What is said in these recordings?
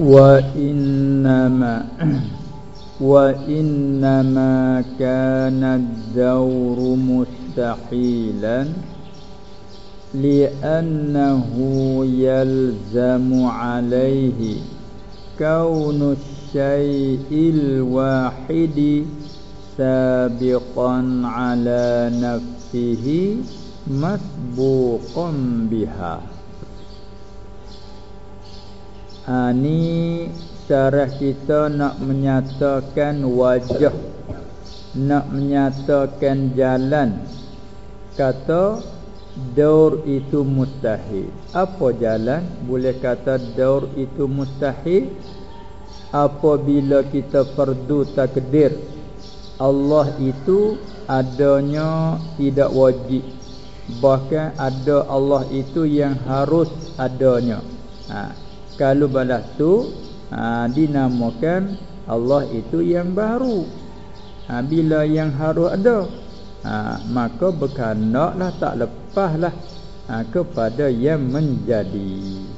وإنما وإنما كان الدور مستحيلا لأنه يلزم عليه كون الشيء الواحد سابقا على نفسه مسبوقا بها. Ha, Ni syarah kita nak menyatakan wajah Nak menyatakan jalan. Kata Daur itu mustahil. Apa jalan? Boleh kata daur itu mustahil? Apabila kita perdu takdir Allah itu adanya tidak wajib. Bahkan ada Allah itu yang harus adanya. Ha kalau balas tu ha, dinamakan Allah itu yang baru. Ha, bila yang harus ada ha, maka berkanaklah tak lepaslah ha, kepada yang menjadi.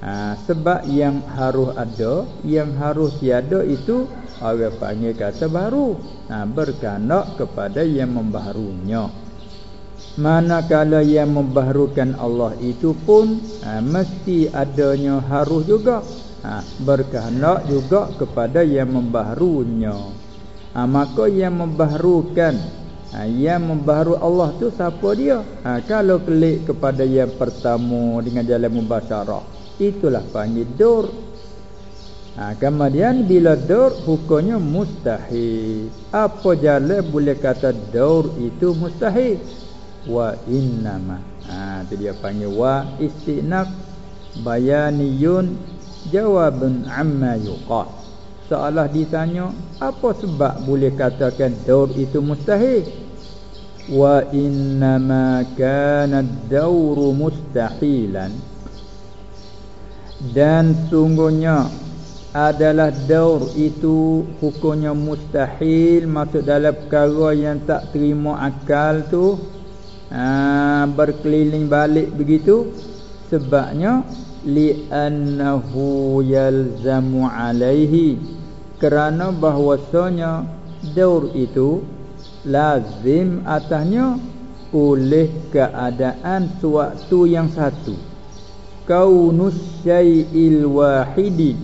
Ha, sebab yang harus ada yang harus tiada itu orang panggil kata baru. Ha, berkanak kepada yang membaharunya Manakala yang membaharukan Allah itu pun ha, Mesti adanya harus juga. Ha, Berkehendak juga kepada yang membaharunya. Ha, Maka yang membaharukan ha, Yang membaharu Allah tu siapa dia? Ha, Kalau klik kepada yang pertama Dengan jalan mubasyarah Itulah panggil dur. Ha, Kemudian bila dur Hukumnya mustahil. Apa jalan boleh kata dur itu mustahil wa innama. Ha tu dia panggil wa. Istinaf bayaniyun jawabun amma yuqa. Seolah ditanya apa sebab boleh katakan daur itu mustahil? Wa innama kana ad-daur mustahilan. Dan sungguhnya adalah daur itu hukumnya mustahil masuk dalam perkara yang tak terima akal tu ha, berkeliling balik begitu sebabnya li'annahu yalzamu alaihi kerana bahwasanya daur itu lazim atasnya oleh keadaan suatu yang satu. Kaunus syai'il wahidi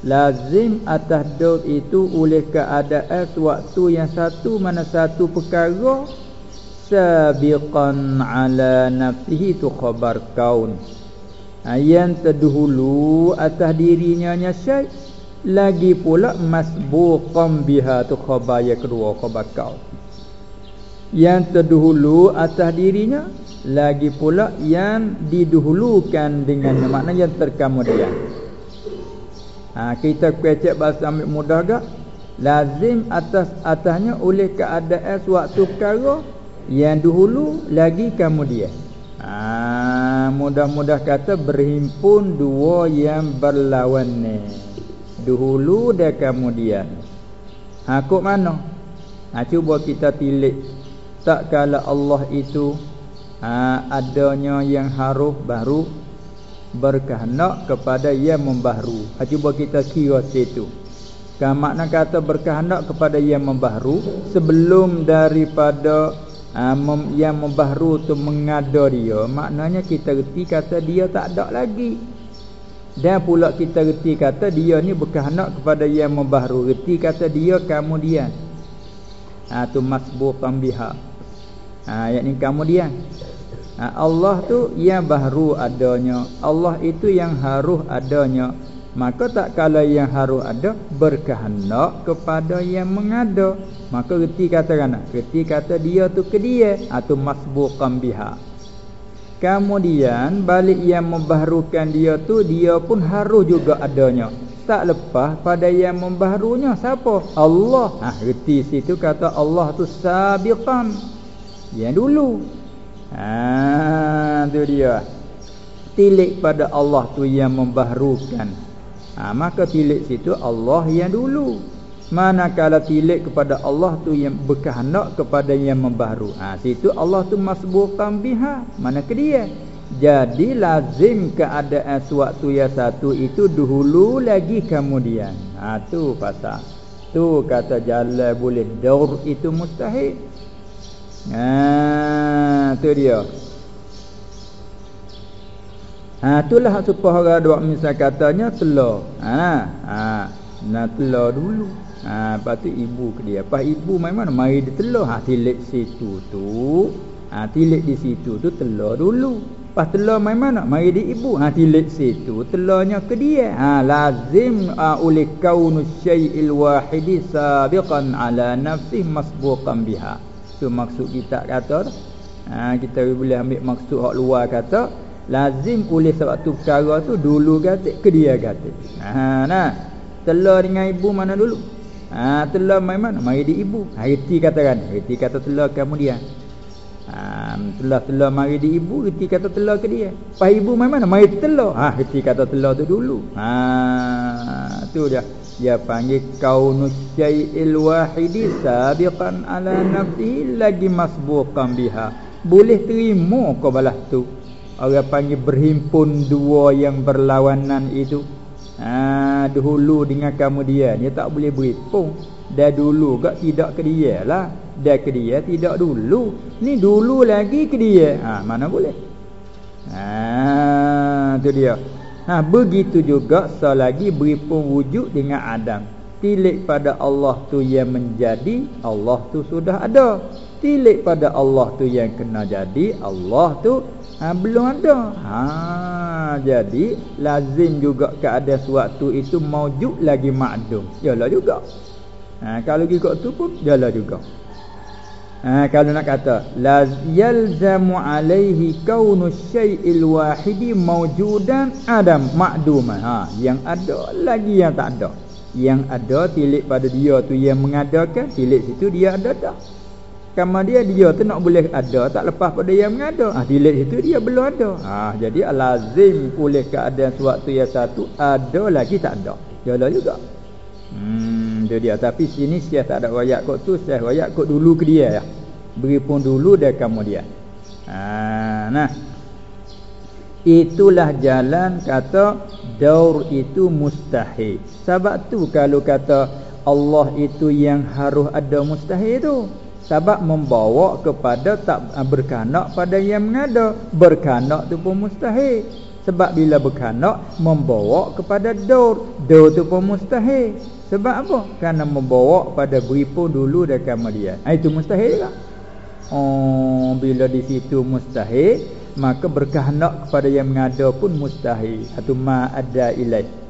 lazim atas daur itu oleh keadaan suatu yang satu mana satu perkara sabiqan ala nafsihi tu khabar kaun. Yang terdahulu atas dirinya syai lagi pula masbuqan biha tu khabar yang kedua khabar kaun. Yang terdahulu atas dirinya lagi pula yang didahulukan dengan makna yang terkemudian. Ha, kita kecek bahasa ambil mudah gak? Lazim atas atasnya oleh keadaan suatu perkara yang dahulu lagi kemudian. Ha, Mudah-mudah kata berhimpun dua yang berlawan ni. Dahulu dan kemudian. Ha, Kok mana? Ha, cuba kita tilik. Tak kala Allah itu ha, Adanya yang harus baru Berkehendak kepada yang membaharu ha, Cuba kita kira situ. Kan makna kata berkehendak kepada yang membaharu Sebelum daripada ha, mem, yang membaharu tu mengada dia. Maknanya kita reti kata dia tak ada lagi. Dan pula kita reti kata dia ni berkehendak kepada yang membaharu reti kata dia kemudian. Ha tu masbuqan biha. Ha yakni kemudian. Ha, Allah tu yang baru adanya. Allah itu yang harus adanya Maka tak kala yang harus ada berkehendak kepada yang mengada. Maka reti kata kan? Reti kata dia tu ke dia atau masbuqan biha. Kemudian balik yang membaharukan dia tu dia pun harus juga adanya. Tak lepas pada yang membaharunya siapa? Allah. Ha reti situ kata Allah tu sabiqan. Yang dulu. Ha tu dia. Tilik pada Allah tu yang membaharukan ha, Maka tilik situ Allah yang dulu Manakala tilik kepada Allah tu yang berkehendak kepada yang membaharu ha, Situ Allah tu masbuqan biha Mana ke dia jadi lazim keadaan suatu yang satu itu dahulu lagi kemudian. Ha tu pasal. Tu kata jalan boleh daur itu mustahil. Ha tu dia. Ha itulah supaya orang duk misal katanya telur. Ha ha nak telur dulu. Ha lepas tu ibu ke dia. Pas ibu mai mana mari dia telur. Ha tilik situ tu. Ha tilik di situ tu telur dulu. Pas telur mai mana? Mari di ibu. Ha tilik situ telurnya ke dia. Ha lazim uh, oleh kaunu syai'il wahidi sabiqan ala nafsih masbuqan biha. Tu maksud kita kata Ha kita boleh ambil maksud hak luar kata lazim oleh sebab tu perkara tu dulu kata ke dia kata. Ha nah. Telur dengan ibu mana dulu? Ha telur mai mana? Mari di ibu. Ha reti katakan. Reti kata telur kemudian. Ha, telur-telur mari di ibu Reti kata telur ke dia Pas ibu mai mana? Mari telur ha, Reti kata telur tu dulu ha, tu dia Dia panggil Kaunus syai'il wahidi Sabiqan ala nafsihi Lagi masbuqan biha Boleh terima kau balas tu Orang panggil berhimpun Dua yang berlawanan itu. Ha, Dahulu dengan kamu dia tak boleh berhimpun. Dah dulu gak tidak ke dia lah. Dia ke dia tidak dulu. Ni dulu lagi ke dia. Ha mana boleh? Ha tu dia. Ha begitu juga selagi beri pun wujud dengan Adam. Tilik pada Allah tu yang menjadi Allah tu sudah ada. Tilik pada Allah tu yang kena jadi Allah tu ha, belum ada. Ha jadi lazim juga keadaan suatu itu maujud lagi makdum yalah juga. Ha kalau ikut tu pun yalah juga. Ha, kalau nak kata la yalzamu alaihi kaunu syai'il wahidi mawjudan adam ma'duman ha yang ada lagi yang tak ada. Yang ada tilik pada dia tu yang mengadakan tilik situ dia ada tak kama dia dia tu nak boleh ada tak lepas pada yang mengada ha tilik situ dia belum ada ha jadi lazim oleh keadaan suatu yang satu ada lagi tak ada jalan juga Hmm dia dia tapi sini saya tak ada royak kok tu saya royak kok dulu ke dia ya. Beri pun dulu dia kemudian. Ha nah. Itulah jalan kata daur itu mustahil. Sebab tu kalau kata Allah itu yang harus ada mustahil tu. Sebab membawa kepada tak berkanak pada yang mengada. Berkanak tu pun mustahil. Sebab bila berkanak membawa kepada daur. Daur tu pun mustahil. Sebab apa? Kerana membawa pada beripun dulu dan kemudian. Ha, itu mustahil tak? Oh, bila di situ mustahil, maka berkehendak kepada yang mengada pun mustahil. Atau ma ada ilai.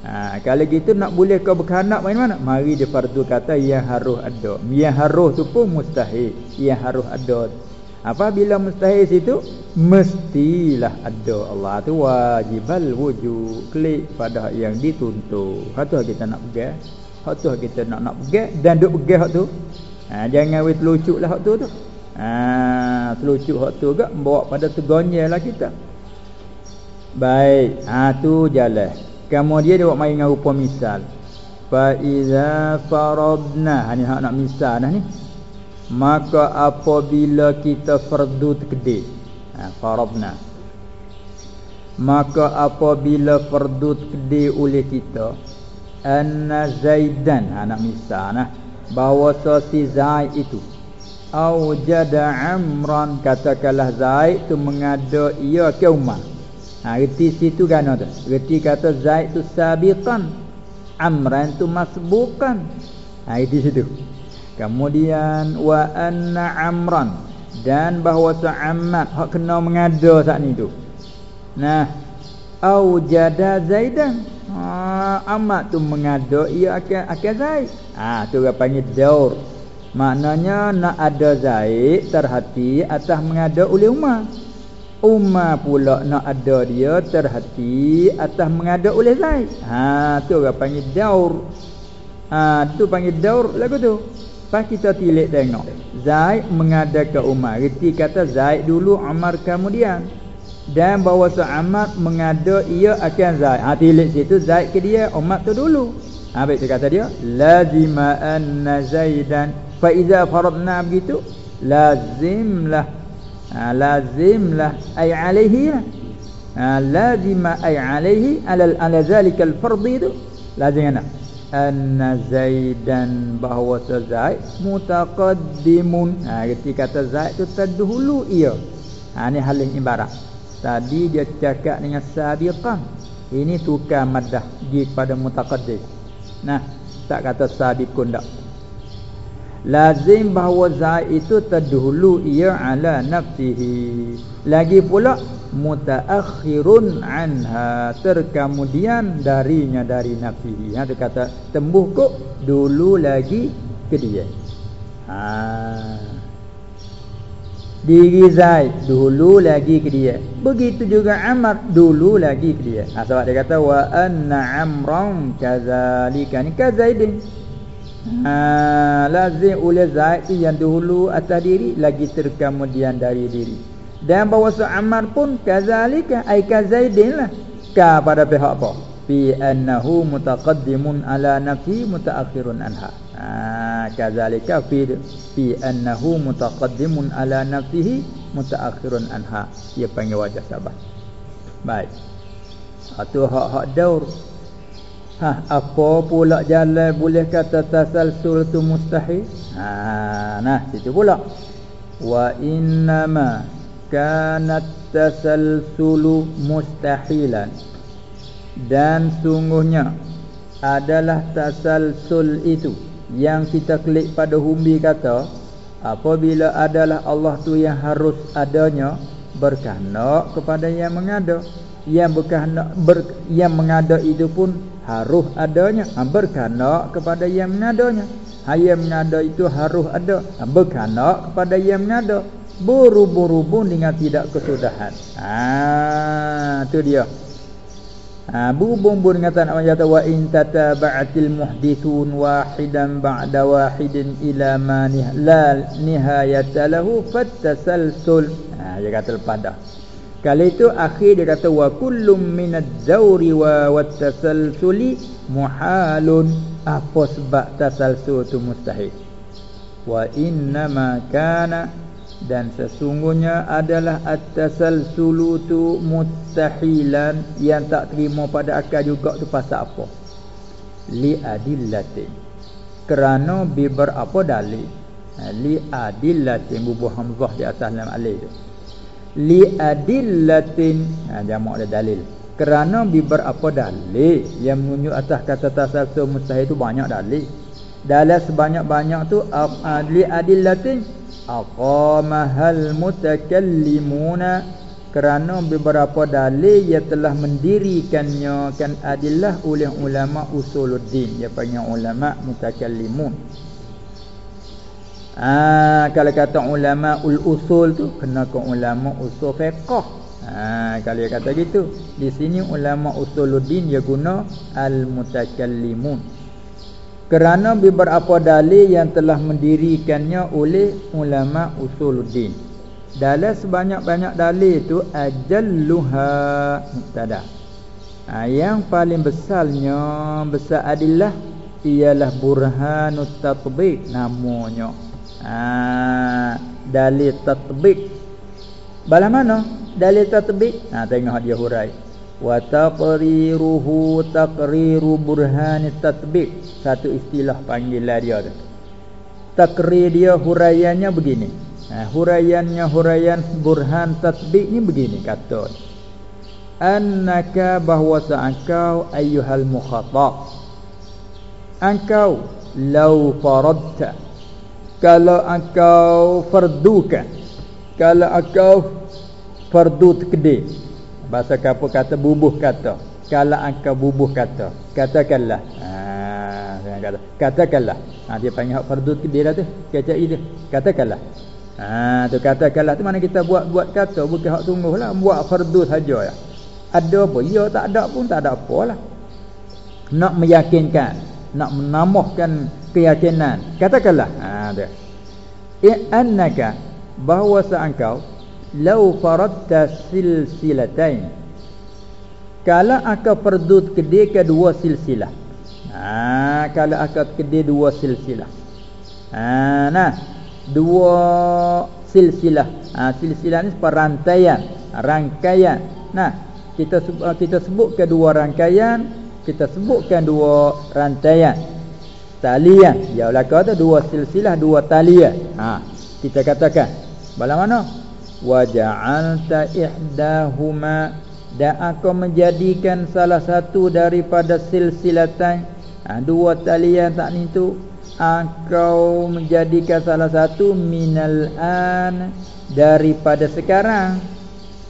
Ha, kalau gitu nak boleh kau berkehendak main mana? Mari dia fardu kata yang harus ada. Yang harus tu pun mustahil. Yang harus ada. Apabila mustahil situ mestilah ada Allah tu wajibal wujud klik pada yang dituntut. Hak tu kita nak pegang. Hak tu kita nak nak pegang dan duk pegang hak tu. Ha, jangan wit lucuklah hak tu tu. Ha, telucuk hak tu gak bawa pada tegonyel lah kita. Baik, ha tu jalan. Kemudian dia buat main dengan rupa misal. Fa iza faradna, ha ni hak nak misal dah ni. Maka apabila kita fardu takdir ha, farabna maka apabila fardu takdir oleh kita anna zaidan. Ha, nak misal nah. Bahawa si zaid itu. Au jada amran. Katakanlah zaid tu mengada ia ke umar ha reti situ kan tu reti kata zaid tu sabiqan amran tu masbukan ha di situ Kemudian wa anna amran dan bahawa Ammar hak kena mengada saat ni tu. Nah, au jada Zaidan. Ha, Ammar tu mengada ia akan akan Zaid. Ha, tu orang panggil daur. Maknanya nak ada Zaid terhati atas mengada oleh Umar. Umar pula nak ada dia terhati atas mengada oleh Zaid. Ha, tu orang panggil daur. Ha, tu panggil daur lagu tu. Pas kita tilik tengok Zaid mengadakan Umar Reti kata Zaid dulu Umar kemudian Dan bahawa Ammar mengada ia akan Zaid Ha tilik situ Zaid ke dia Umar tu dulu Ha baik kata dia Lazima anna Zaidan Fa iza faradna begitu Lazimlah ha, lazimlah ay alaihi lah. ha, lazima ay alaihi ala ala zalika al fardhi tu. Lazim ana anna zaidan bahawa zaid mutaqaddimun. Ha ketika kata zaid tu terdahulu ia. Ha ni halih ibarat. Tadi dia cakap dengan sabiqan ini tukar maddah di pada mutaqaddim nah tak kata sabiqun dak lazim bahawa zaid itu terdahulu ia ala nafsihi. Lagi pula mutaakhirun anha terkemudian darinya dari nafi ha dia kata tembuh kok dulu lagi ke dia. Ha. Diri Zaid dulu lagi ke dia. Begitu juga Amr dulu lagi ke dia. Ha, sebab dia kata wa anna amran kadzalika ni kazaidin ha lazim oleh Zaid yang dulu atas diri lagi terkemudian dari diri. Dan bahawa Ammar pun kazalika ai kazaidin lah ka pada pihak apa? Fi annahu mutaqaddimun ala nafsi mutaakhirun anha. Ha kazalika fi fi annahu mutaqaddimun ala nafsihi mutaakhirun anha. Dia panggil wajah sabah. Baik. Atau hak-hak daur ha apa pula jalan boleh kata tasalsul tu mustahil? Ha nah situ pula. Wa innama kanat tasalsulu mustahilan. Dan sungguhnya adalah tasalsul itu yang kita klik pada humbi kata apabila adalah Allah tu yang harus adanya berkehendak kepada yang mengada. Yang berkehendak ber, yang mengada itu pun harus adanya ha, berkehendak kepada yang mengadanya ha, yang mengada itu harus ada ha, berkehendak kepada yang mengada berubun-ubun dengan tidak kesudahan. Ah, tu dia. Ah, berubun-ubun dengan tak nak kata wa in tataba'atil muhdithun wahidan ba'da wahidin ila ma la nihayata lahu fattasalsul. Ah, dia kata lepas dah. Kali itu akhir dia kata wa kullum minadz zawri wa wattasalsuli muhalun. Apa sebab tasalsul tu mustahil? Wa inna ma kana. Dan sesungguhnya adalah at-tasalsulu tu mustahilan. Yang tak terima pada akal juga tu pasal apa? Li adillatin. Kerana bi berapa dalil? Ha, li adillatin bubuh hamzah di atas lam alif li adillatin ha, jamak ada dalil. Kerana bi berapa dalil? Yang menunjuk atas kata tasalsul mustahil tu banyak dalil. Dalam sebanyak-banyak tu uh, li adillatin aqamahal mutakallimuna. Kerana beberapa dalil yang telah mendirikannya kan adalah oleh ulama usuluddin. Dia panggil ulama mutakallimun ah kalau kata ulama ul usul tu kena ke ulama usul fiqh. Ah kalau dia kata gitu. Di sini ulama usuluddin dia guna al mutakallimun kerana beberapa dalil yang telah mendirikannya oleh ulama usuluddin. Dalam sebanyak-banyak dalil itu ajalluha mubtada ha, yang paling besarnya besar adalah ialah burhanut tatbiq namanya ha, dalil tatbiq bala mana? Dalil tatbiq ha tengok dia hurai. Wa taqriruhu taqriru burhan tatbiq satu istilah panggilan dia tu. Takrir dia huraiannya begini. Ha, huraiannya huraian burhan tatbiq ni begini kata. Annaka bahwa engkau ayyuhal mukhatab. Engkau law faradta kalau engkau fardukan kalau engkau fardu takdir Bahasa kapu kata bubuh kata. Kalau angka bubuh kata. Katakanlah. Ha, kata. Katakanlah. Ha, dia panggil hak fardu dia dah tu. Kata dia. Katakanlah. Ha, tu katakanlah tu mana kita buat buat kata bukan hak sungguh lah. Buat fardu saja ya. Ada apa? Ya tak ada pun tak ada apalah. Nak meyakinkan. Nak menambahkan keyakinan. Katakanlah. Ha, tu. I'annaka bahawa seangkau lau faradta silsilatain kalau akan perdut kedai kedua silsilah. Ha kalau akan kedai dua silsilah. Ha nah dua silsilah. Ha, silsilah ni perantaian rangkaian. Nah kita kita sebut kedua rangkaian kita sebutkan dua rantaian talian. Ya lah kata dua silsilah dua talian. Ha kita katakan. Bala mana? Wa ja'alta ihdahuma. Dan aku menjadikan salah satu daripada silsilatan ha, dua talian tak ni tu aku menjadikan salah satu minal an daripada sekarang.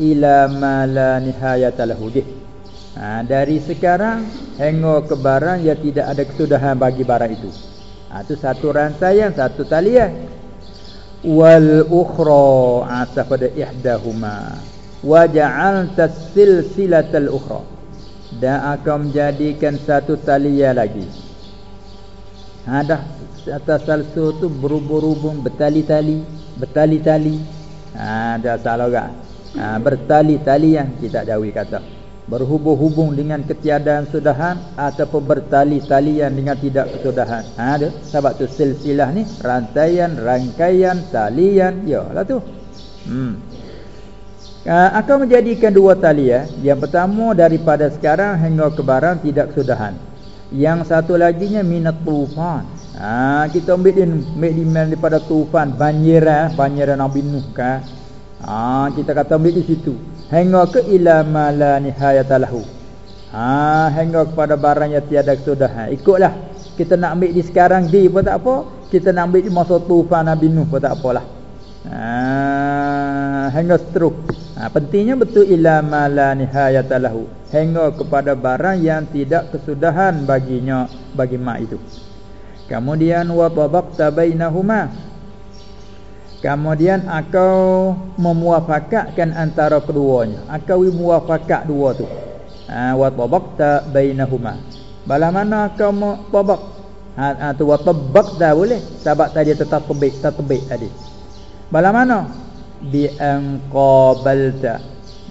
Ila ma la nihayata lahu ha, dari sekarang hingga ke barang yang tidak ada kesudahan bagi barang itu. Ha, itu satu rantaian satu talian. Wal ukhra ataf pada ihdahuma. Wa ja'alta silsilatal ukhra. Dan akan menjadikan satu talian lagi. Ha, atas salsu tu berhubung-hubung bertali-tali bertali-tali. Ha ada salah orang. Ha, bertali-tali yang kita jawi kata berhubung-hubung dengan ketiadaan sudahan ataupun bertali-talian dengan tidak kesudahan. Ha ada. Sebab tu silsilah ni rantaian, rangkaian, talian, ya lah tu. Hmm. Ha, akan menjadikan dua tali ya. Yang pertama daripada sekarang hingga ke barang tidak kesudahan. Yang satu lagi nya minat tufan. Ha, kita ambil din di daripada tufan banjir eh, banjir Nabi Nuh kan. Ha, kita kata ambil di situ hingga ke ila ma la nihayatalahu ha hingga kepada barang yang tiada kesudahan. Ikutlah. Kita nak ambil di sekarang di pun tak apa. Kita nak ambil di masa tufan Nabi Nuh pun tak apalah. Ha hingga seterus ha pentingnya betul ila ma la nihayatalahu hingga kepada barang yang tidak kesudahan baginya bagi mak itu. Kemudian wa tabaqta bainahuma Kemudian akau memuafakatkan antara keduanya. Akau muafakat dua tu. Ha wa tabaqta bainahuma. Bala mana kau tabaq? Ha, ha tu wa tabaqta boleh. Sebab tadi tetap tebik, tetap tebik tadi. Bala mana? Bi anqabalta.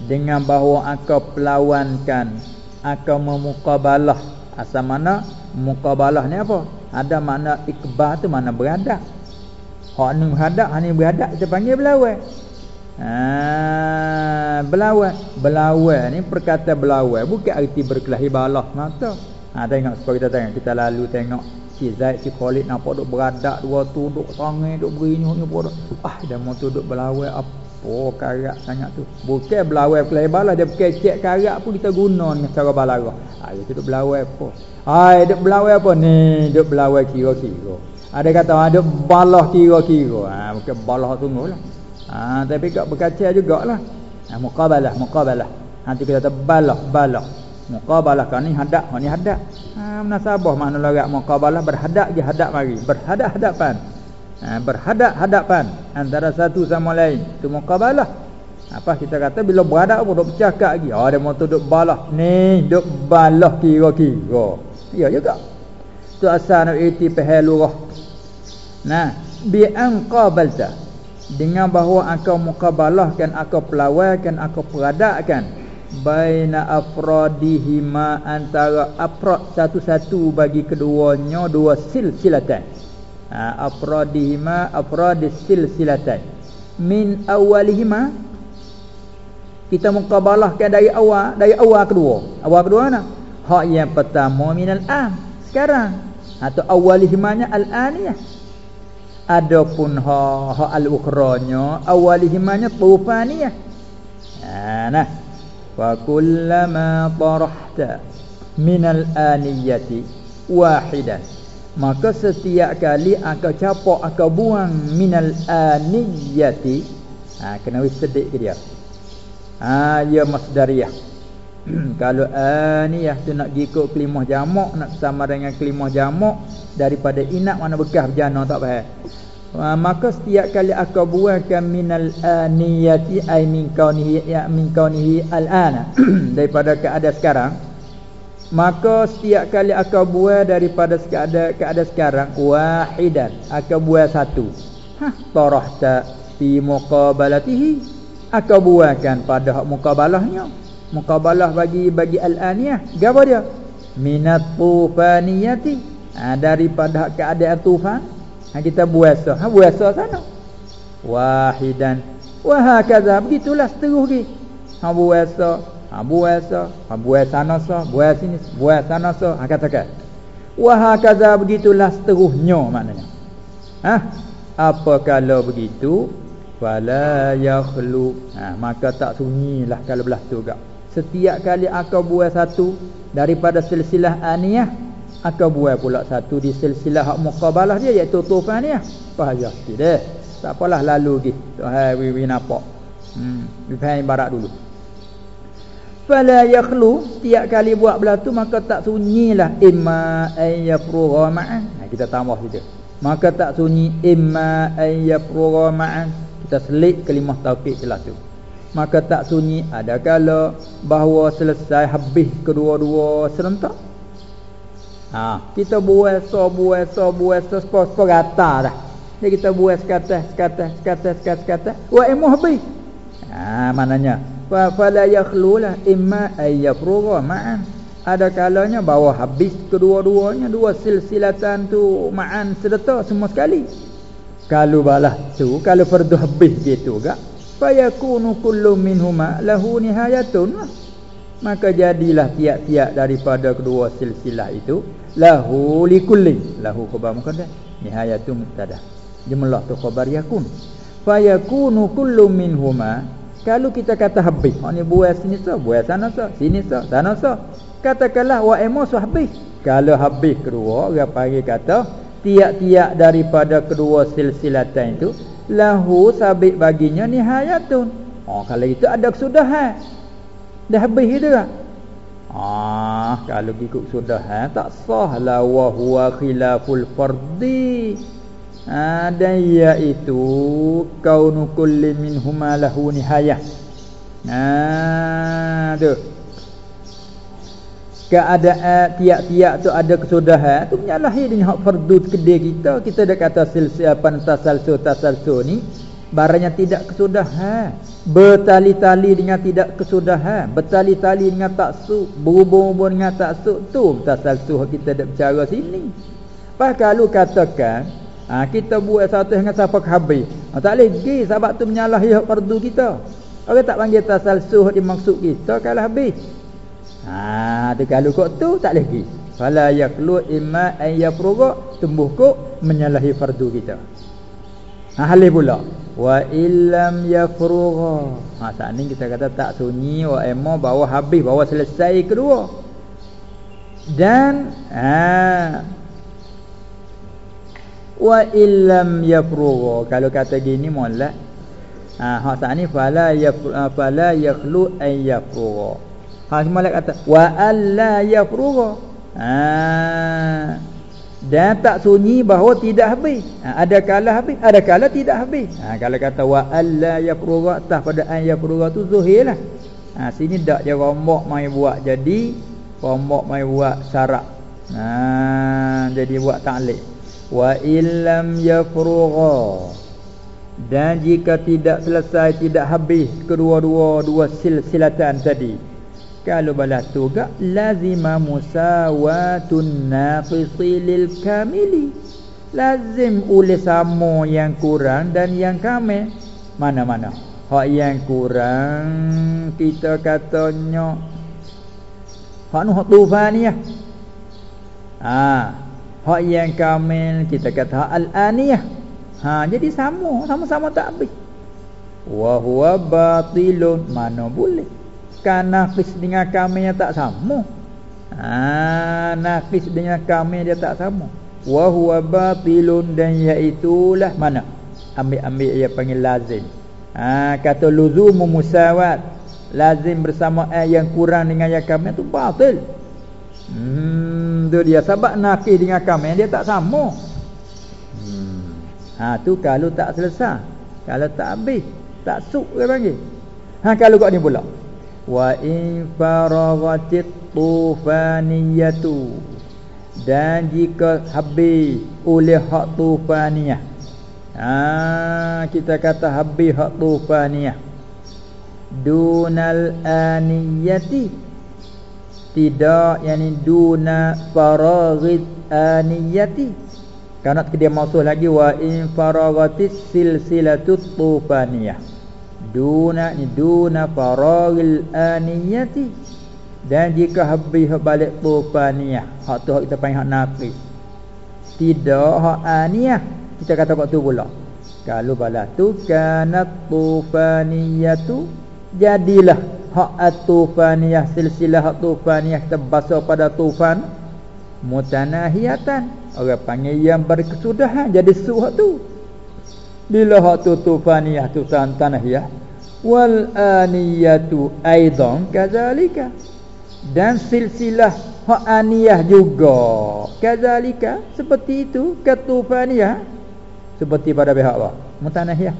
Dengan bahawa akau pelawankan, akau memuqabalah. Asal mana? Muqabalah ni apa? Ada makna ikbah tu mana beradab. Hak ni menghadap, hak ni berhadap kita panggil belawai. Ha, belawai. Belawai ni perkata belawai bukan arti berkelahi balah mata. Ha tengok supaya kita tengok kita lalu tengok si Zaid si Khalid nampak duk beradak dua tu duk tangan duk beri ni ni bodoh. Ah dah mau tu duk belawai apa karak sangat tu. Bukan belawai berkelahi balah dia kecek karak pun kita guna dengan cara balarah. Ha dia duk belawai apa? Hai duk belawai apa ni? Duk belawai kira-kira. Ada kata ada balah kira-kira. Ha bukan balah tunggulah. Ha tapi kak berkaca jugalah. Ha muqabalah, muqabalah. Nanti kita kata balah, balah. Muqabalah kan ni hadap, ni hadap. Ha munasabah makna logat muqabalah berhadap je hadap mari. Berhadap hadapan. Ha berhadap hadapan antara satu sama lain. Itu muqabalah. Apa kita kata bila berhadap pun duk bercakap lagi. Oh dia mau duk balah. Ni duk balah kira-kira. Ya juga. Tu asal nak iti pahalurah. Nah, bi anqabalta dengan bahawa engkau muqabalahkan engkau pelawaikan engkau peradakkan. Baina afradihima antara afrad satu-satu bagi keduanya dua silsilatan. Ha afradihima afradis silsilatan. Min awalihima kita muqabalahkan dari awal dari awal kedua. Awal kedua mana? Hak yang pertama minal am sekarang. Atau awalihimanya al-aniyah Adapun ha ha al-ukhranya awalihimanya tufaniyah. Ha nah. Wa kullama tarahta min al-aniyati wahidan. Maka setiap kali aku capak aku buang min al-aniyati ha kena wis sedik ke dia. Ha ya masdariyah. Kalau aniyah tu nak ikut kelimah jamak nak sama dengan kelimah jamak daripada inak mana bekas berjana tak faham. Ha, maka setiap kali aku buahkan minal aniyati ay min kaunihi ya min kaunihi al'ana daripada keadaan sekarang maka setiap kali aku buah daripada keadaan keadaan sekarang wahidan aku buah satu. Ha tarahta fi muqabalatihi. Aku buahkan pada hak muqabalahnya muqabalah bagi bagi al-aniyah. Gapo dia? Minat tufaniyati. Ha, daripada keadaan tufan. Ha kita puasa. Ha puasa sana. wahidan. Wa hakaza. Begitulah seterusnya ha buasa. Ha buasa. Ha buas sana sa buas sini buas sana sa ha katakan. Wa hakaza. Begitulah seterusnya maknanya. Ha? Apa kalau begitu? Fala yakhlu. Ha maka tak sunyilah kalau belah tu gak setiap kali akau buat satu daripada silsilah aniyah akau buat pula satu di silsilah hak muqabalah dia iaitu tufaniyah bahaya tidak? Tak apalah lalu lagi hai wi wi nampak. Hmm faham ibarat dulu. Fala yakhlu setiap kali buat belah tu maka tak sunyilah imma ay yafrugha ma'an. Ha, kita tambah situ maka tak sunyi imma ay yafrugha ma'an. Kita selit kalimah taukid jelas tu maka tak sunyi ada kala bahawa selesai habis kedua-dua serentak ha kita buat so buat so buat so rata dah jadi kita buat sekata sekata sekata sekata sekata wa imuh bi. Ha maknanya fa fala yakhlula imma ay yafrugha ma'an. Ada kalanya bawa habis kedua-duanya dua silsilatan tu ma'an serta semua sekali. Kalau balah tu kalau fardu habis gitu gak fa yakunu kullu minhuma lahu nihayatun. Maka jadilah tiap-tiap daripada kedua silsilah itu lahu likulli. Lahu khabar muqaddam nihayatun mubtada. Jumlah tu khabar yakun. Fa yakunu kullu minhuma kalau kita kata habis maknanya buat sini so buat sana so sini so sana so katakanlah wa emos habis. Kalau habis kedua orang panggil kata tiap-tiap daripada kedua silsilatan itu lahu sabit baginya nihayatun oh kalau itu ada kesudahan. Dah habis itu kan? Ah, kalau ikut sudah ha, tak sah la wa huwa khilaful fardi. Ada iaitu kaunu kulli minhuma lahu nihayah. Nah tu keadaan tiap-tiap tu ada kesudahan tu menyalahi dengan hak fardu kedai kita. Kita dah kata silsiapan tasalsul tasalsul ni barangnya tidak kesudahan. Bertali-tali dengan tidak kesudahan. Bertali-tali dengan taksub berhubung-hubung dengan taksub tu tasalsul kita dah bicara sini. Pas kalau katakan ha, Kita buat satu dengan siapa habis? Ha, Tak boleh pergi sebab tu menyalahi hak fardu kita. Orang tak panggil tasalsuh dimaksud kita kalau habis ha, tu Kalau kok tu tak pergi. Fala yaklu imma an yafruga Tumbuh kok menyalahi fardu kita. Ha, Halih pula. Wa illam yafruga. Ha, Saat ni kita kata tak sunyi Wa emo bawa habis Bawa selesai kedua. Dan ha, wa illam yafrugha kalau kata gini molek ha hak tak ni fala yaf fala yakhlu ay yafrugha ha molek kata wa alla yafrugha ha. Dan tak sunyi bahawa tidak habis. Ha, ada kala habis ada kala tidak habis. Ha kalau kata wa alla yafrugha tah pada ay yafrugha tu zuhirlah ha sini dak dia rombok mai buat jadi rombok mai buat syarat ha jadi buat taklid wa illam yafrugha dan jika tidak selesai tidak habis kedua-dua dua silsilatan tadi kalau balas tu gak lazima musawatun naqisi lil kamili. Lazim oleh sama yang kurang dan yang kamil. Mana-mana. Hak yang kurang kita katanya hak nu hak tufaniyah ah Hak yang kamil kita kata hak al-aniyah. Ha jadi sama, sama-sama tak habis. Wa huwa batilun. Mana boleh. Kan nafis dengan kamil tak sama. Ha nafis dengan kamil dia tak sama. Wa huwa batilun dan iaitulah mana? Ambil-ambil dia panggil lazim. Ha kata luzum musawat. Lazim bersama yang kurang dengan yang kamil tu batil. Hmm, tu dia sebab nakis dengan kamil dia tak sama. Hmm. Ha tu kalau tak selesai. Kalau tak habis, tak suk dia panggil. Ha kalau kau ni pula. Wa in faragatit tufaniyatu. Dan jika habis oleh hak tufaniyah. Ha kita kata habis hak tufaniyah. Dunal aniyati tidak yakni duna faraghid aniyati Karena dia mausul lagi wa in faragatis silsilatu tufaniyah. Duna ni duna faragil aniyati. Dan jika habis balik tufaniyah, hak tu hak kita panggil hak naqis. Tidak hak aniyah, kita kata kok tu pula. Kalau balas tu kanat tufaniyatu jadilah hak at-tufaniyah silsilah hak tufaniyah terbasa pada tufan mutanahiyatan Orang panggil yang berkesudahan jadi suh tu. Bila hak tu tufaniyah tu tanahiyah wal aniyatu aidan kadzalika. Dan silsilah hak aniyah juga kadzalika seperti itu ketufaniyah seperti pada pihak apa? Mutanahiyah.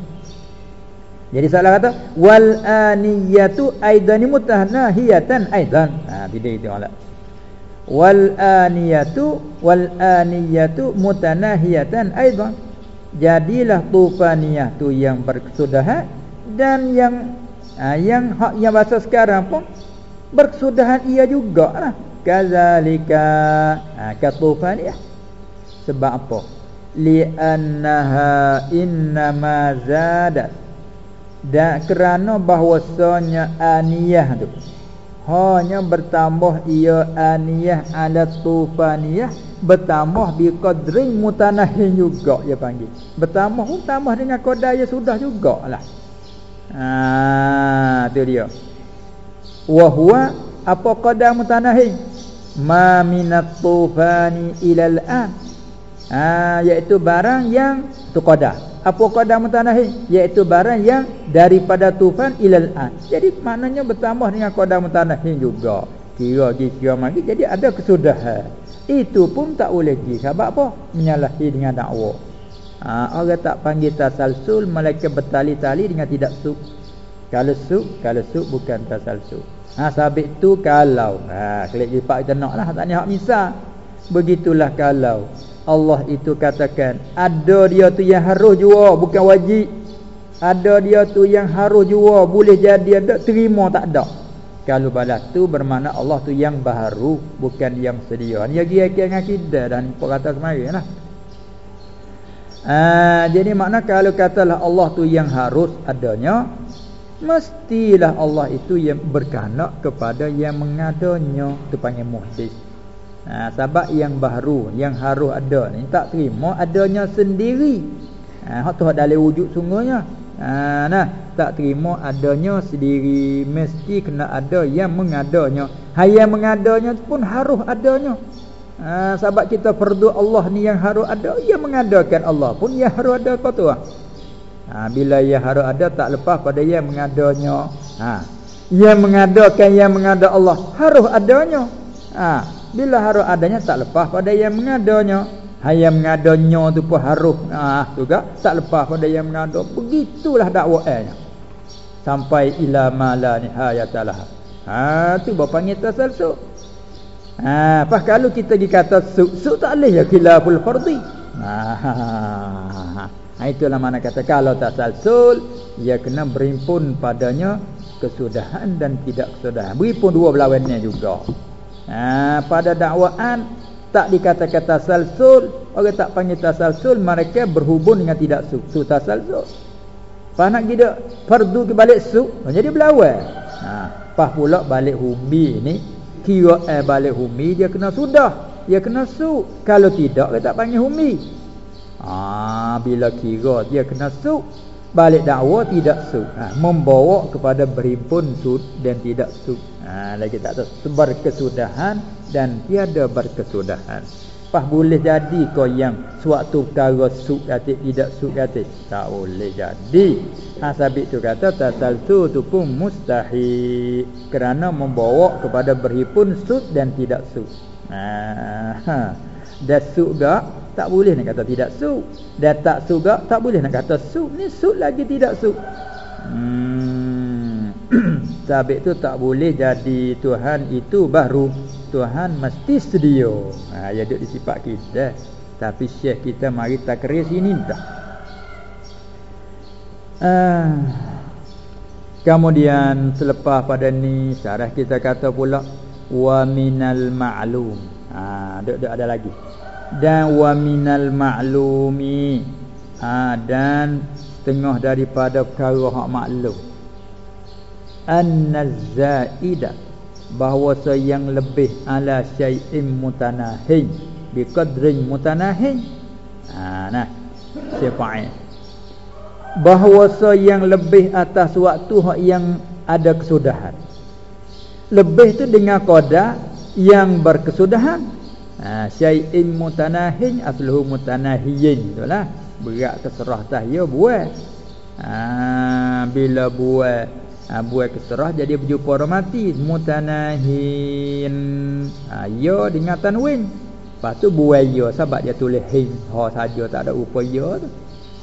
Jadi salah kata wal aniyatu aidan mutanahiyatan aidan. Ha bila itu Allah wal aniyatu wal aniyatu mutanahiyatan aidan jadilah tufaniyah tu yang berkesudahan dan yang ha, yang hak yang bahasa sekarang pun berkesudahan ia juga lah kazalika ha, katufaniyah sebab apa? Li annaha innama zadat. Dan kerana bahwasanya aniyah tu hanya bertambah ia aniyah ala tufaniyah bertambah bi qadrin mutanahin juga dia panggil. Bertambah pun tambah dengan qadar ya sudah jugalah. Ha tu dia. Wa huwa apa qadar mutanahin? Ma minat tufani ilal an. Ha iaitu barang yang tu qadar. Apa qadar mutanahi iaitu barang yang daripada tufan ilal an. Jadi maknanya bertambah dengan qadar mutanahi juga. Kira kira magi jadi ada kesudahan itu pun tak boleh pergi. Sebab apa? Menyalahi dengan dakwa ha, orang tak panggil tasalsul malaikat bertali-tali dengan tidak su kalau su kalau su bukan tasalsul. Ha sabit tu kalau. Ha kelik lipat kita naklah tak ni hak misal begitulah kalau. Allah itu katakan ada dia tu yang harus jua bukan wajib. Ada dia tu yang harus jua boleh jadi ada terima tak ada kalau balas tu bermakna Allah tu yang baru bukan yang sedia. Ni lagi dengan kita dan perkata kemarin lah. Ah, jadi makna kalau katalah Allah tu yang harus adanya mestilah Allah itu yang berkehendak kepada yang mengadanya tu panggil muhdis. Ha, Sebab yang baru Yang harus ada ni Tak terima adanya sendiri. Ha, Hak tu dalam wujud sungguhnya ha, nah, Tak terima adanya sendiri. Mesti kena ada yang mengadanya Hai yang mengadanya pun harus adanya. Ha, Sebab kita perdu Allah ni yang harus ada Yang mengadakan Allah pun yang harus ada apa tu ha, Bila yang harus ada tak lepas pada yang mengadanya ha, Yang mengadakan yang mengada Allah Harus adanya. Ha, bila harus adanya tak lepas pada yang mengadanya Hai yang mengadanya tu pun harus ah juga tak lepas pada yang mengada begitulah dakwahnya sampai ila mala nihayatalah ha tu bapa panggil tasalsu ha pas kalau kita dikata su su tak leh ya khilaful fardhi ha, ha itulah mana kata kalau tasalsul ia kena berimpun padanya kesudahan dan tidak kesudahan. Berimpun dua belawannya juga. Ha, pada dakwaan tak dikatakan tasalsul orang tak panggil tasalsul mereka berhubung dengan tidak su, su tasalsul. Pas nak kita fardu ke balik su? Jadi berlawan. Ha pas pula balik humi ni kira eh balik humi dia kena sudah. Dia kena su. Kalau tidak dia tak panggil humi ha bila kira dia kena su balik dakwa tidak su. Ha, membawa kepada berhimpun su dan tidak su ha, lagi tak tahu sebar kesudahan dan tiada berkesudahan Pah boleh jadi kau yang suatu perkara suk tidak suk kata tak boleh jadi. Ha sabit tu kata tasal tu tu pun mustahil kerana membawa kepada berhipun suk dan tidak suk. Ha, ha. dah suk gak tak boleh nak kata tidak suk. Dah tak suk gak tak boleh nak kata suk. Ni suk lagi tidak suk. Hmm. Sabit tu tak boleh jadi Tuhan itu baru Tuhan mesti sedia. Ha ya duk disifat kita. Tapi syekh kita mari takrir sini tak. Ah. Kemudian selepas pada ni syarah kita kata pula wa minal ma'lum. Ha duk duk ada lagi. dan wa minal ma'lumi ha, dan setengah daripada perkara hak maklum an-zaida bahawa yang lebih ala syai'in mutanahin bi qadrin mutanahin. Ha nah sifai bahawa yang lebih atas waktu yang ada kesudahan. Lebih tu dengan qada yang berkesudahan. Ha syai'in mutanahin asluhu mutanahiyin. Itulah berat keserah tah ya buat. Ha bila buat ha, buat keserah jadi berjumpa mati. Mutanahin. Ha, ya dengan tanwin. Lepas tu buat ya sebab dia tulis hin ha saja tak ada rupa ya tu.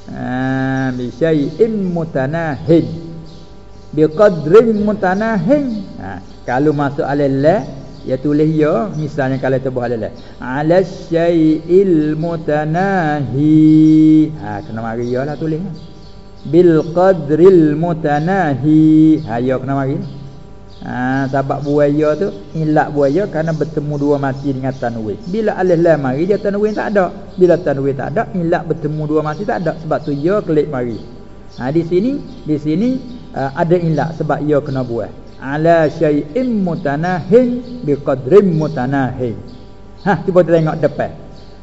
Ha bi syai'in mutanahin. Bi qadrin mutanahin. Ha, kalau masuk alil la ya tulis ya misalnya kalau tebuh alil la ala syai'il mutanahi. Ha kena mari ya lah tulis bil qadril mutanahi. Ha ya kena mari. Ha sebab buaya tu ilak buaya kerana bertemu dua mati dengan tanwin. Bila alif lam mari dia tanwin tak ada. Bila tanwin tak ada ilak bertemu dua mati tak ada. Sebab tu ya klik mari. Ha di sini di sini uh, ada ilak sebab ya kena buat ala syai'in mutanahin bi qadrin mutanahin. Ha cuba tengok depan.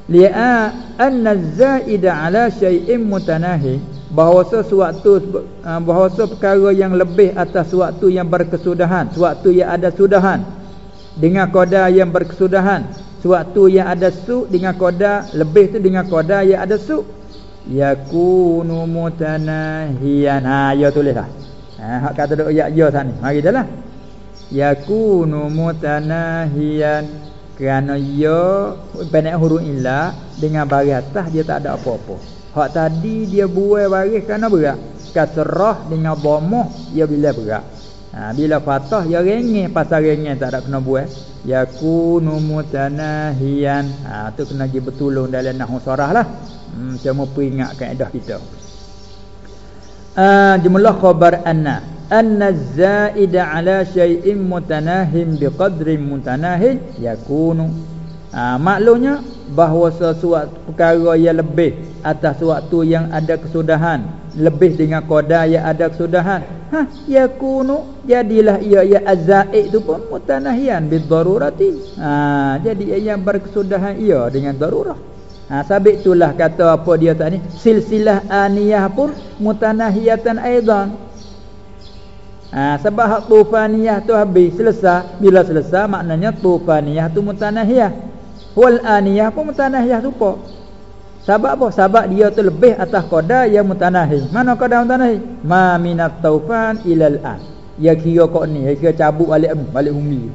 Li'a anna zaida ala syai'in mutanahin bahawa sesuatu uh, bahawa perkara yang lebih atas waktu yang berkesudahan. Waktu yang ada sudahan dengan koda yang berkesudahan. Waktu yang ada su dengan koda lebih tu dengan koda yang ada su. Yakunu mutanahiyan. Ha ya tulislah ha hak kata dok ya ya sana mari dahlah yakunu mutanahiyan. Kerana ya pendek huruf illa dengan baris atas dia tak ada apa-apa Hak tadi dia buai baris kerana berat. Kasrah dengan dhammah dia bila berat. Ha, bila fathah dia rengeh pasal rengeh tak ada kena buai. Yakunu mutanahiyan. Ha tu kena pergi bertolong dalam nahwu sarah lah. Hmm cuma peringat kaedah kita. Uh, jumlah khabar anna anna zaida ala syai'in mutanahim biqadrin mutanahin yakunu. Uh, maklumnya bahawa sesuatu perkara yang lebih atas waktu yang ada kesudahan lebih dengan qada yang ada kesudahan. Ha yakunu jadilah ia ya azaid itu pun mutanahian bid darurati ha jadi yang berkesudahan ia dengan darurah. Ha sabit itulah kata apa dia tadi? Silsilah aniyah pun mutanahiyatan aidan. Ha sebab tufaniyah tu habis selesai. Bila selesai maknanya tufaniyah tu mutanahiyah wal aniyah pun mutanahiyah pun sebab apa? Sebab dia tu lebih atas qada yang mutanahi. Mana qada mutanahi? Ma minat taufan ilal an. Ya kira kok ni, kira cabut balik balik bumi.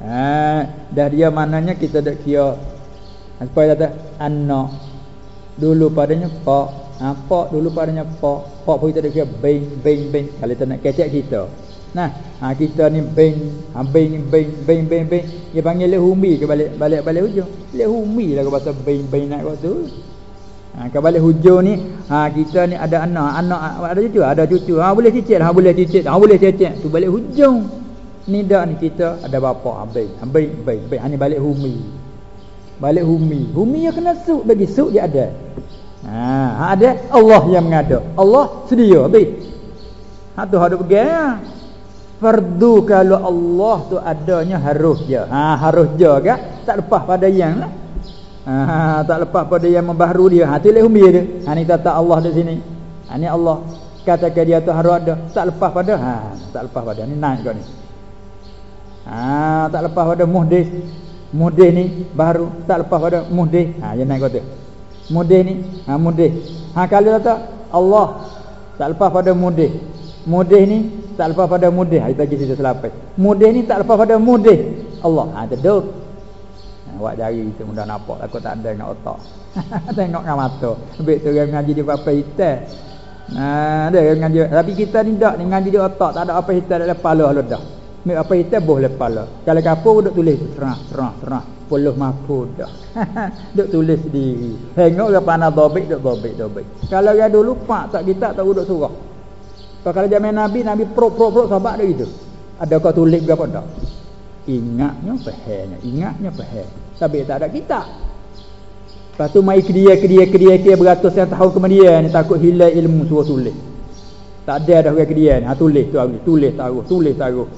Ha, dah dia maknanya kita dak kira apa kata anna dulu padanya pak ha, pak dulu padanya pak pak pun kita dak kira bing bing bing kalau kita nak kecek kita Nah, ha, kita ni bing, ha, bing, bing, bing, bing, bing. Dia panggil le humi ke balik balik balik hujung. Le humi lah ke bahasa bing, bing nak waktu. Ha, ke balik hujung ni, ha, kita ni ada anak, anak ada cucu, ada cucu. Ha, boleh cicit, ha, boleh cicit, ha, boleh cicit. Tu balik hujung. Ni dak ni kita ada bapa, ha, bing, ha, bing. Ha, ni balik humi. Balik humi. Humi yang kena suk bagi suk dia ada. Ha, ha ada Allah yang mengada. Allah sedia, habis. Ha tu ada pegang fardu kalau Allah tu adanya harus je. Ha harus je kan tak lepas pada yang lah. Ha tak lepas pada yang membaharu dia. Ha tulis umbi dia. Ha ni kata Allah di sini. Ha ni Allah. Kata ke dia tu harus ada. Tak lepas pada. Ha tak lepas pada. Ni naik kau ni. Ha tak lepas pada muhdis. Muhdis ni baru. Tak lepas pada muhdis. Ha dia naik kau tu. Muhdis ni. Ha muhdis. Ha kalau kata Allah tak lepas pada muhdis muhdis ni tak lepas pada mudih. Ha, kita bagi cerita selapai. Mudih ni tak lepas pada mudih. Allah. Ha teduk ha, buat jari kita mudah nampak aku tak ada dengan otak. Tengok dengan mata. Lebih tu orang ngaji dia apa hitam. Ha ada orang ngaji. Tapi kita ni tak ni ngaji dia otak. Tak ada apa hitam dalam kepala lu dah. Mek apa hitam boleh kepala. Kalau kapur duk tulis. Serah serah serah. Puluh mampu dah. Duk tulis sendiri. Tengok ke panah dobik duk dobik dobik. Kalau dia dulu pak tak kita tak duduk surah kalau zaman Nabi, Nabi pro-pro-pro sahabat dia gitu. Ada kau tulis berapa tak? Ingatnya fahimnya. Ingatnya fahim. Tapi tak ada kita. Lepas tu mai kedia kedia kedia kedia beratus yang tahun kemudian ni takut hilang ilmu suruh tulis. Tak ada dah orang kedia ni. Ha tulis tu hari tulis taruh tulis taruh.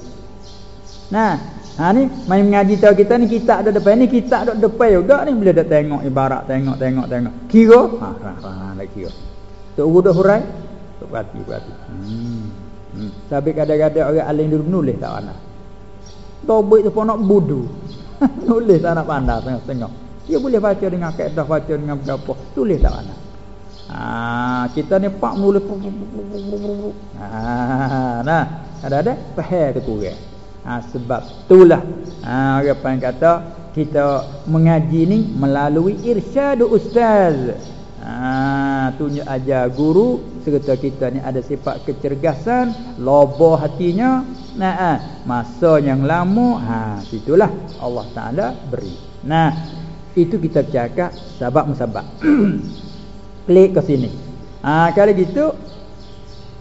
Nah, ha ni mai mengaji tahu kita ni kita ada depan ni kita ada depan juga ni bila dah tengok ibarat tengok tengok tengok. Kira ha ha ha, ha kira. Tu udah hurai. Tu berarti berarti. Hmm. hmm. Tapi kadang-kadang orang alim dulu nulis tak mana. Tobik tu pun nak budu. nulis tak nak pandai tengok-tengok. Dia boleh baca dengan kaedah baca dengan berapa. Tulis tak mana. Ha, kita ni pak menulis. Ha, nah, ada-ada faham tu kurang. Ha, sebab itulah ha, orang pun kata kita mengaji ni melalui irsyad ustaz. Ha, tunjuk ajar guru serta kita ni ada sifat kecergasan, lobo hatinya. Nah, ha, masa yang lama, ha, itulah Allah Taala beri. Nah, itu kita cakap sabab musabab. Klik ke sini. Ha kalau gitu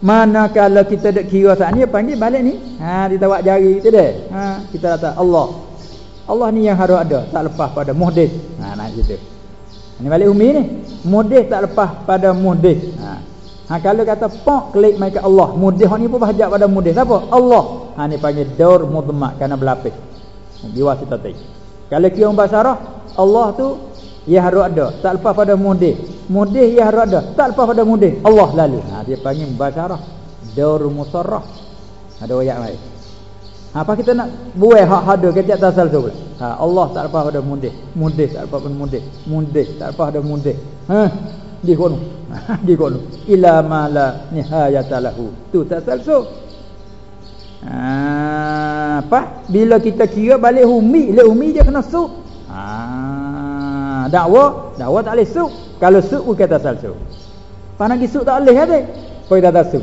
mana kalau kita dak kira saat ni panggil balik ni. Ha kita buat jari tu dah. Ha kita kata Allah. Allah ni yang harus ada tak lepas pada muhdis. Ha nak gitu. Ini balik umi ni. Muhdis tak lepas pada muhdis. Ha. Ha kalau kata pok klik ke Allah, muhdis ni pun bahajak pada muhdis. Siapa? Allah. Ha ni panggil daur mudmak kerana berlapis. Biwasitati. Kalau kira basarah Allah tu ya harus ada tak lepas pada mudih mudih ya harus ada tak lepas pada mudih Allah lalu ha dia panggil mubasyarah daur musarrah ada mai ha, apa kita nak buai hak hada ketiak tasal tu ha Allah tak lepas pada mudih mudih tak lepas pada mudih mudih tak lepas pada mudih ha? Di kono. Di kono. Ila mala nihayatalahu tu tasal tu Ha, apa? Bila kita kira balik humi le humi dia kena su. Ha, dakwah, dakwah tak boleh suk. Kalau suk pun kata asal suk. Panak suk tak boleh kata. Kau kata suk.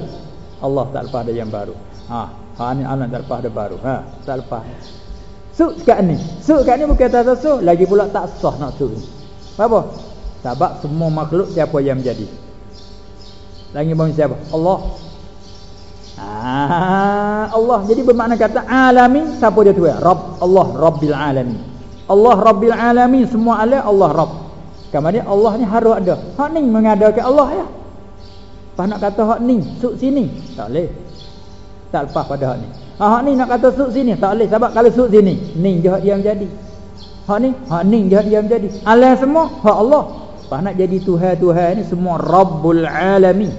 Allah tak lepas ada yang baru. Ha, ha ni anak tak lepas ada baru. Ha, tak lepas. Suk kat ni. Suk kat ni bukan kata suk, lagi pula tak sah nak suk. Apa? Sebab semua makhluk siapa yang menjadi? Lagi bagi siapa? Allah. Ah, Allah. Jadi bermakna kata alamin siapa dia tu? Rabb Allah Rabbil alamin. Allah Rabbil Alamin semua alam Allah Rabb. Kemudian Allah ni harus ada. Hak ni mengadakan Allah ya. Pas nak kata hak ni suk sini, tak boleh. Tak lepas pada hak ni. Ha, hak ni nak kata suk sini, tak boleh sebab kalau suk sini, ni je hak dia menjadi. Hak ni, hak ni je hak dia menjadi. Alam semua hak Allah. Pas nak jadi Tuhan-Tuhan ni semua Rabbul Alamin.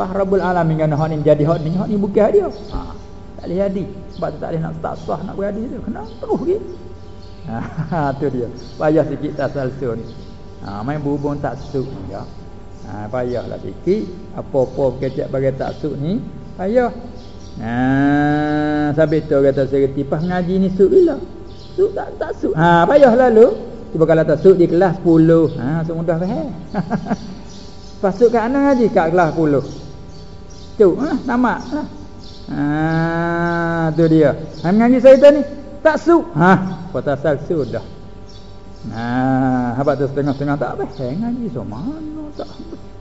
Pas Rabbul Alamin kan hak ni menjadi hak ni, hak ni bukan hak dia. Ha, tak boleh jadi. Sebab tu tak boleh nak tak sah nak berada tu. Kenapa terus gitu? Ha tu dia. Payah sikit tasalsul. Ha main berhubung taksub ya. Ha payahlah sikit apa-apa kecek bagi taksub ni payah. Ha sampai tu kata sereti pas ngaji ni sub bila? Sub tak taksub. Ha payah lalu. Cuba kalau taksub di kelas 10. Ha semudah faham. Pasuk kat anak ngaji kat kelas 10. Tu ha tamat lah. Ha tu dia. Ha ngaji saya tadi tak su. Ha, kata sudah. Ha, habaq tu setengah-setengah tak apa. Eh, ngaji sama mana tak.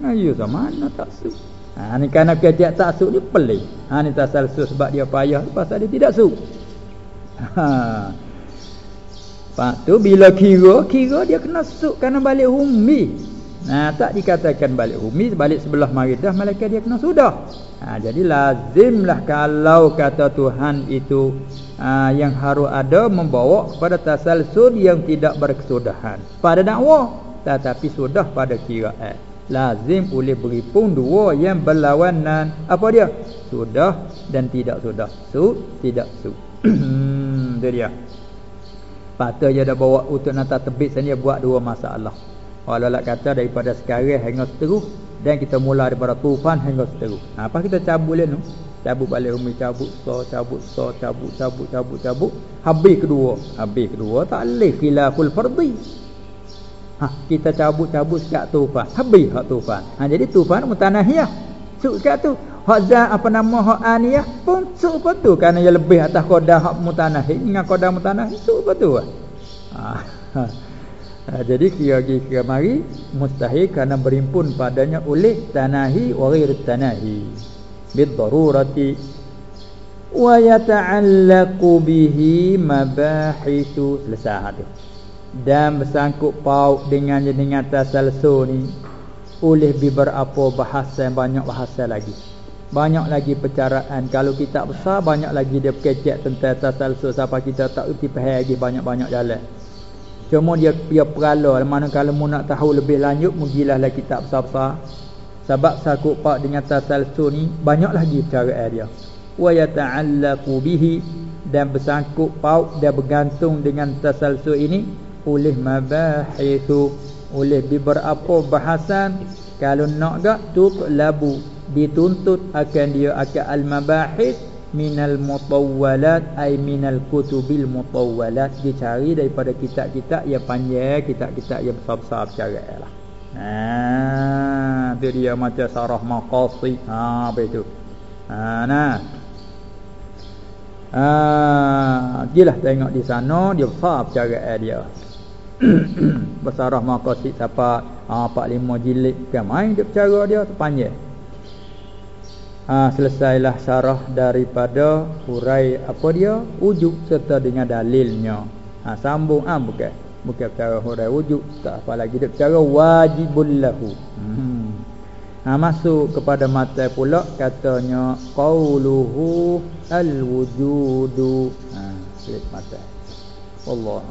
Ngaji sama mana tak su. Ha, ni kerana ketiak tak su ni pelik. Ha, ni tak su sebab dia payah pasal dia tidak su. Ha. Pak tu bila kira, kira dia kena su kerana balik umi. Nah, tak dikatakan balik umi, balik sebelah maridah malaikat dia kena sudah. Ha, jadi lazimlah kalau kata Tuhan itu ha, yang harus ada membawa kepada tasalsul yang tidak berkesudahan pada dakwah tetapi sudah pada kiraan lazim boleh beri pun dua yang berlawanan. Apa dia? Sudah dan tidak sudah. Su tidak su. Itu dia. Patut je dah bawa untuk nata tebit sana buat dua masalah. Walau lah kata daripada sekarang hingga seterus dan kita mula daripada tufan hingga seterus. Ha, apa kita cabut ni cabut balik umi cabut so cabut so cabut cabut cabut cabut. Habis kedua. Habis kedua tak leh khilaful fardhi ha kita cabut cabut sekat tufan. Habis hak tufan. Ha jadi tufan mutanahiyah. Suk sekat tu hak apa nama hak aniyah pun suk betul kerana yang lebih atas qada hak mutanahi dengan qada mutanahi suk betul ha, ha. Ha, jadi kira-kira kira mari mustahil kerana berimpun padanya oleh tanahi wa ghair tanahi. Bidarurati wa yata'allaqu bihi mabahisu. Selesai tu dan bersangkut paut dengan dengan tasalsul ni oleh beberapa bahasa banyak bahasa lagi. Banyak lagi percaraan. Kalau kita besar banyak lagi dia kecek tentang tasalsul siapa kita tak erti faham lagi banyak-banyak jalan. Cuma dia dia perala mana kalau mu nak tahu lebih lanjut mugilah lah besar-besar. Sebab sakut pak dengan tasalsul ni banyak lagi percaraan dia. Wa yata'allaqu bihi dan bersangkut paut dan bergantung dengan tasalsul ini oleh mabahithu oleh beberapa bahasan? Kalau nak gak labu. Dituntut akan dia akan al mabahith minal mutawwalat ay minal kutubil mutawwalat. Dicari daripada kitab-kitab yang panjang kitab-kitab yang besar-besar bercara lah. Ha tu dia macam sarah maqasid. Ha apa itu? Ha nah. Ah, dia lah tengok di sana dia besar bercara dia. Besarah maqasid siapa? Ha, 4-5 jilid. Kan main dia cara dia terpanjang. Ha, selesailah syarah daripada hurai apa dia? Wujud serta dengan dalilnya. Ha, sambung ha, bukan. Bukan cara hurai wujud tak apa lagi. Dia cara wajibul lahu. Hmm. ha, masuk kepada mata pula katanya qauluhu al wujudu ha, mata. Allah